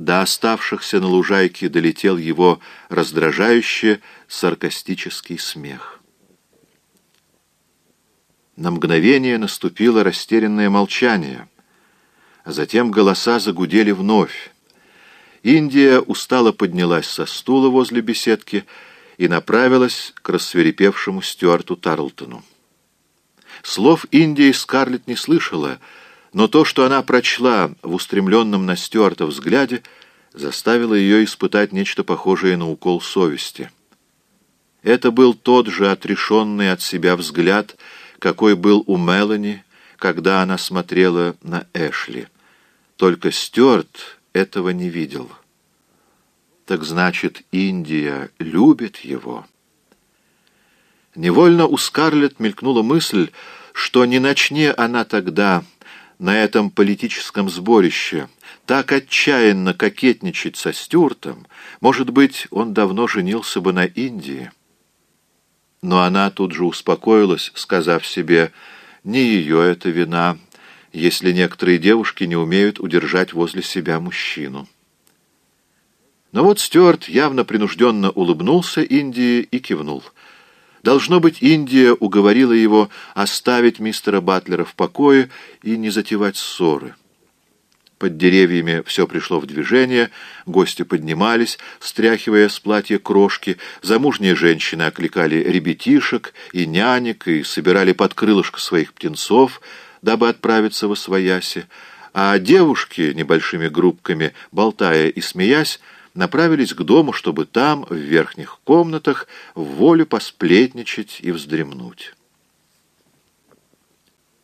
До оставшихся на лужайке долетел его раздражающий саркастический смех. На мгновение наступило растерянное молчание, а затем голоса загудели вновь. Индия устало поднялась со стула возле беседки и направилась к рассверепевшему Стюарту Тарлтону. Слов Индии Скарлетт не слышала, но то, что она прочла в устремленном на Стюарта взгляде, заставило ее испытать нечто похожее на укол совести. Это был тот же отрешенный от себя взгляд, какой был у Мелани, когда она смотрела на Эшли. Только Стюарт этого не видел. Так значит, Индия любит его. Невольно у Скарлетт мелькнула мысль, что не начне она тогда на этом политическом сборище так отчаянно кокетничать со Стюартом, может быть, он давно женился бы на Индии. Но она тут же успокоилась, сказав себе, не ее это вина, если некоторые девушки не умеют удержать возле себя мужчину. Но вот Стюарт явно принужденно улыбнулся Индии и кивнул — Должно быть, Индия уговорила его оставить мистера Батлера в покое и не затевать ссоры. Под деревьями все пришло в движение, гости поднимались, стряхивая с платья крошки, замужние женщины окликали ребятишек и нянек и собирали под крылышко своих птенцов, дабы отправиться во свояси, а девушки, небольшими группками, болтая и смеясь, направились к дому, чтобы там, в верхних комнатах, в волю посплетничать и вздремнуть.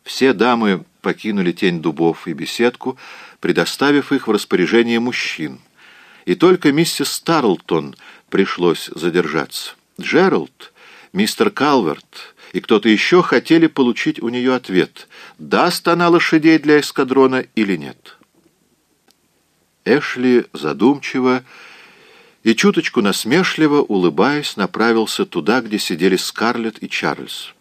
Все дамы покинули тень дубов и беседку, предоставив их в распоряжение мужчин. И только миссис Старлтон пришлось задержаться. Джеральд, мистер Калверт и кто-то еще хотели получить у нее ответ, даст она лошадей для эскадрона или нет. Эшли задумчиво и чуточку насмешливо, улыбаясь, направился туда, где сидели Скарлетт и Чарльз.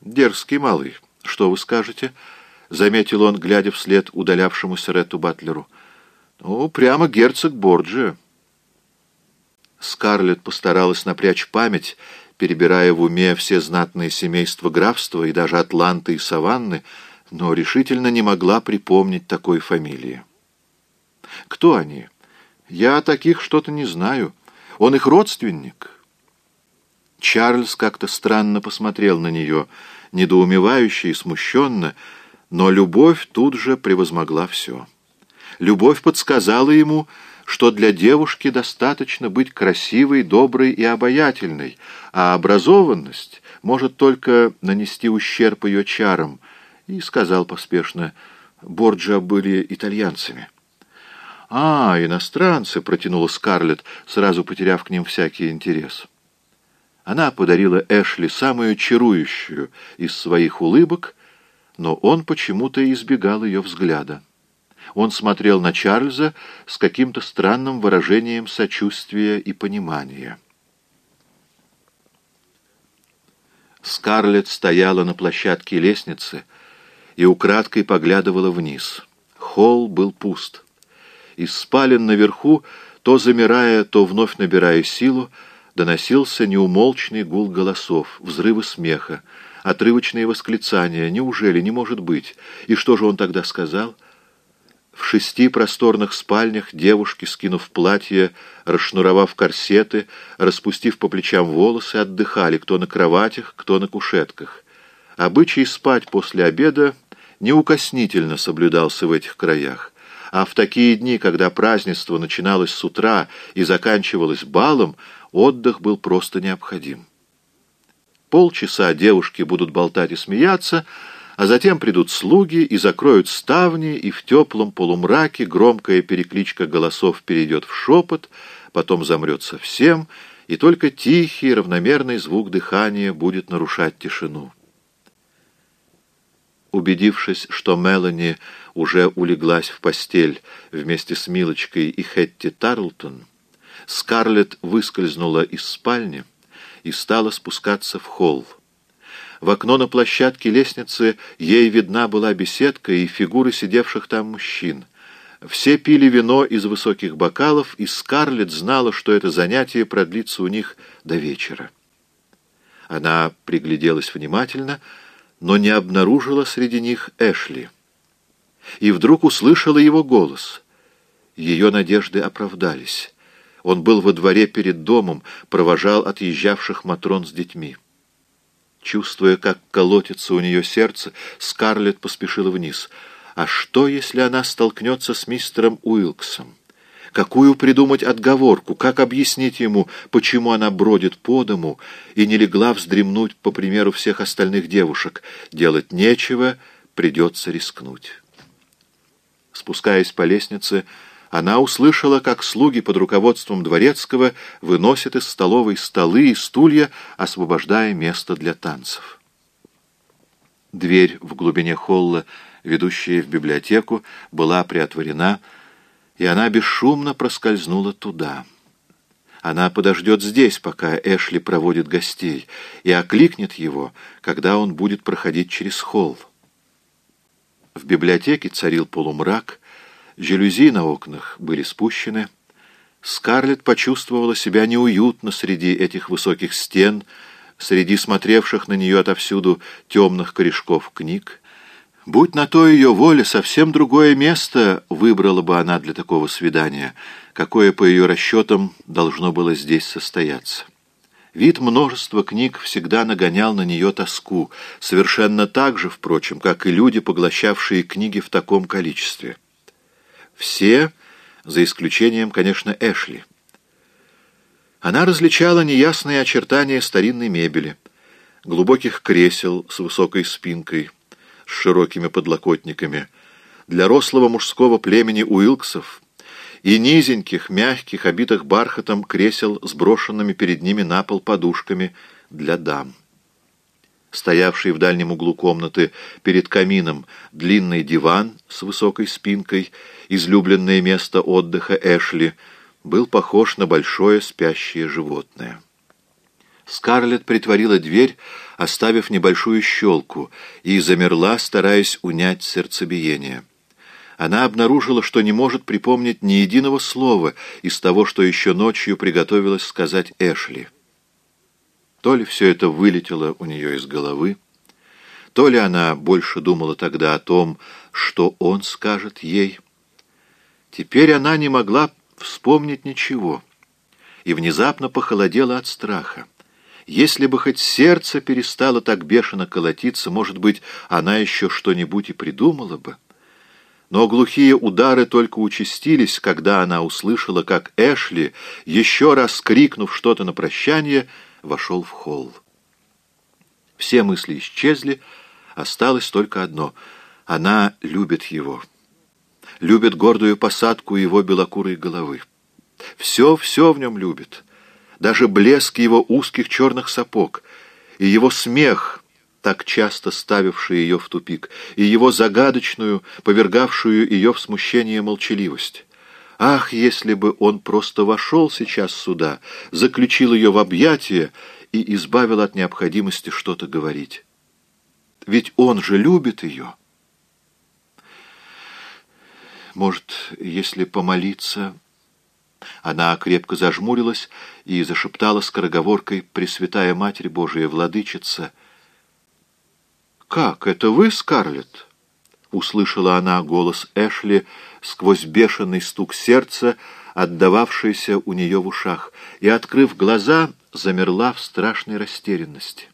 «Дерзкий малый, что вы скажете?» — заметил он, глядя вслед удалявшемуся Ретту Батлеру. «Ну, прямо герцог Борджио». Скарлетт постаралась напрячь память, перебирая в уме все знатные семейства графства и даже Атланты и Саванны, но решительно не могла припомнить такой фамилии. Кто они? Я таких что-то не знаю. Он их родственник. Чарльз как-то странно посмотрел на нее, недоумевающе и смущенно, но любовь тут же превозмогла все. Любовь подсказала ему, что для девушки достаточно быть красивой, доброй и обаятельной, а образованность может только нанести ущерб ее чарам, и сказал поспешно, Борджа были итальянцами. «А, иностранцы!» — протянула Скарлетт, сразу потеряв к ним всякий интерес. Она подарила Эшли самую чарующую из своих улыбок, но он почему-то избегал ее взгляда. Он смотрел на Чарльза с каким-то странным выражением сочувствия и понимания. Скарлетт стояла на площадке лестницы и украдкой поглядывала вниз. Холл был пуст. Из спален наверху, то замирая, то вновь набирая силу, доносился неумолчный гул голосов, взрывы смеха, отрывочные восклицания. Неужели, не может быть? И что же он тогда сказал? В шести просторных спальнях девушки, скинув платье, расшнуровав корсеты, распустив по плечам волосы, отдыхали, кто на кроватях, кто на кушетках. Обычай спать после обеда неукоснительно соблюдался в этих краях. А в такие дни, когда празднество начиналось с утра и заканчивалось балом, отдых был просто необходим. Полчаса девушки будут болтать и смеяться, а затем придут слуги и закроют ставни, и в теплом полумраке громкая перекличка голосов перейдет в шепот, потом замрет совсем, и только тихий равномерный звук дыхания будет нарушать тишину. Убедившись, что Мелани уже улеглась в постель вместе с Милочкой и Хетти Тарлтон, Скарлетт выскользнула из спальни и стала спускаться в холл. В окно на площадке лестницы ей видна была беседка и фигуры сидевших там мужчин. Все пили вино из высоких бокалов, и Скарлетт знала, что это занятие продлится у них до вечера. Она пригляделась внимательно, но не обнаружила среди них Эшли. И вдруг услышала его голос. Ее надежды оправдались. Он был во дворе перед домом, провожал отъезжавших Матрон с детьми. Чувствуя, как колотится у нее сердце, Скарлетт поспешила вниз. А что, если она столкнется с мистером Уилксом? Какую придумать отговорку, как объяснить ему, почему она бродит по дому и не легла вздремнуть, по примеру всех остальных девушек? Делать нечего, придется рискнуть. Спускаясь по лестнице, она услышала, как слуги под руководством дворецкого выносят из столовой столы и стулья, освобождая место для танцев. Дверь в глубине холла, ведущая в библиотеку, была приотворена, и она бесшумно проскользнула туда. Она подождет здесь, пока Эшли проводит гостей, и окликнет его, когда он будет проходить через холл. В библиотеке царил полумрак, Жалюзи на окнах были спущены. Скарлетт почувствовала себя неуютно среди этих высоких стен, среди смотревших на нее отовсюду темных корешков книг. Будь на то ее воля, совсем другое место выбрала бы она для такого свидания, какое, по ее расчетам, должно было здесь состояться. Вид множества книг всегда нагонял на нее тоску, совершенно так же, впрочем, как и люди, поглощавшие книги в таком количестве. Все, за исключением, конечно, Эшли. Она различала неясные очертания старинной мебели, глубоких кресел с высокой спинкой, с широкими подлокотниками, для рослого мужского племени Уилксов и низеньких, мягких, обитых бархатом кресел с брошенными перед ними на пол подушками для дам стоявший в дальнем углу комнаты перед камином, длинный диван с высокой спинкой, излюбленное место отдыха Эшли, был похож на большое спящее животное. Скарлетт притворила дверь, оставив небольшую щелку, и замерла, стараясь унять сердцебиение. Она обнаружила, что не может припомнить ни единого слова из того, что еще ночью приготовилась сказать Эшли. То ли все это вылетело у нее из головы, то ли она больше думала тогда о том, что он скажет ей. Теперь она не могла вспомнить ничего и внезапно похолодела от страха. Если бы хоть сердце перестало так бешено колотиться, может быть, она еще что-нибудь и придумала бы. Но глухие удары только участились, когда она услышала, как Эшли, еще раз крикнув что-то на прощание, вошел в холл. Все мысли исчезли, осталось только одно — она любит его. Любит гордую посадку его белокурой головы. Все-все в нем любит. Даже блеск его узких черных сапог и его смех, так часто ставивший ее в тупик, и его загадочную, повергавшую ее в смущение молчаливость. Ах, если бы он просто вошел сейчас сюда, заключил ее в объятия и избавил от необходимости что-то говорить. Ведь он же любит ее. Может, если помолиться... Она крепко зажмурилась и зашептала скороговоркой «Пресвятая Матерь Божия, Владычица». «Как, это вы, Скарлетт?» Услышала она голос Эшли сквозь бешеный стук сердца, отдававшийся у нее в ушах, и, открыв глаза, замерла в страшной растерянности.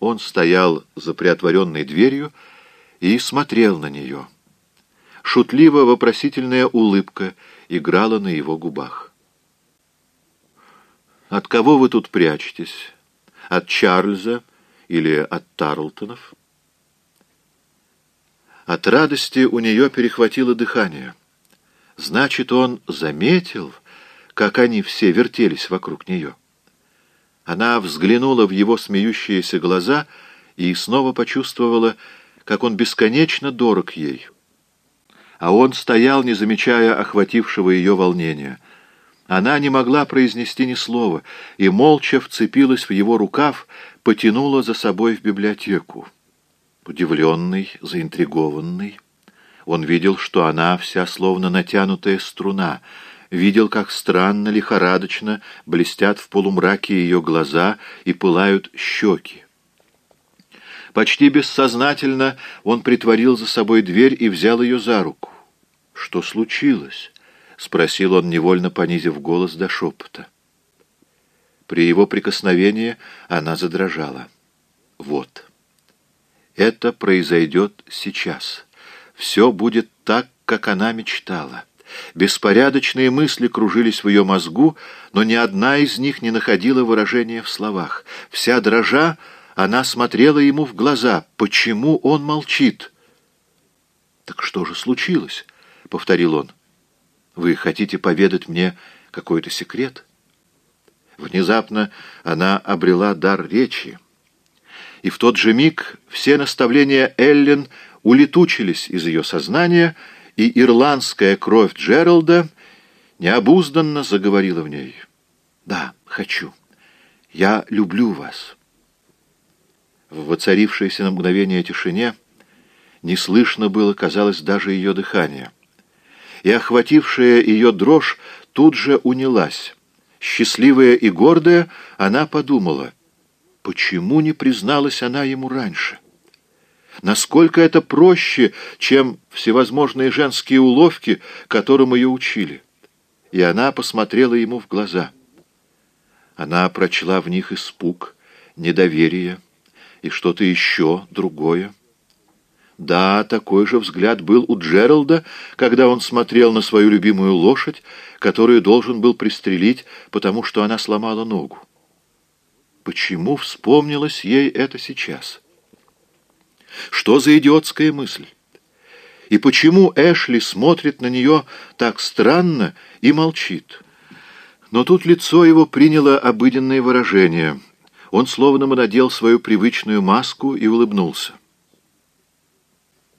Он стоял за приотворенной дверью и смотрел на нее. Шутливо-вопросительная улыбка играла на его губах. «От кого вы тут прячетесь? От Чарльза или от Тарлтонов?» От радости у нее перехватило дыхание. Значит, он заметил, как они все вертелись вокруг нее. Она взглянула в его смеющиеся глаза и снова почувствовала, как он бесконечно дорог ей. А он стоял, не замечая охватившего ее волнения. Она не могла произнести ни слова и, молча вцепилась в его рукав, потянула за собой в библиотеку. Удивленный, заинтригованный, Он видел, что она вся словно натянутая струна, видел, как странно, лихорадочно блестят в полумраке ее глаза и пылают щеки. Почти бессознательно он притворил за собой дверь и взял ее за руку. «Что случилось?» — спросил он, невольно понизив голос до шепота. При его прикосновении она задрожала. «Вот. Это произойдет сейчас. Все будет так, как она мечтала». Беспорядочные мысли кружились в ее мозгу, но ни одна из них не находила выражения в словах. Вся дрожа, она смотрела ему в глаза. Почему он молчит? «Так что же случилось?» — повторил он. «Вы хотите поведать мне какой-то секрет?» Внезапно она обрела дар речи. И в тот же миг все наставления Эллен улетучились из ее сознания — и ирландская кровь Джералда необузданно заговорила в ней. «Да, хочу. Я люблю вас». В воцарившейся на мгновение тишине не слышно было, казалось, даже ее дыхание. И охватившая ее дрожь тут же унялась. Счастливая и гордая, она подумала, почему не призналась она ему раньше? Насколько это проще, чем всевозможные женские уловки, которым ее учили. И она посмотрела ему в глаза. Она прочла в них испуг, недоверие и что-то еще другое. Да, такой же взгляд был у Джералда, когда он смотрел на свою любимую лошадь, которую должен был пристрелить, потому что она сломала ногу. Почему вспомнилось ей это сейчас? — что за идиотская мысль? И почему Эшли смотрит на нее так странно и молчит? Но тут лицо его приняло обыденное выражение. Он словно надел свою привычную маску и улыбнулся.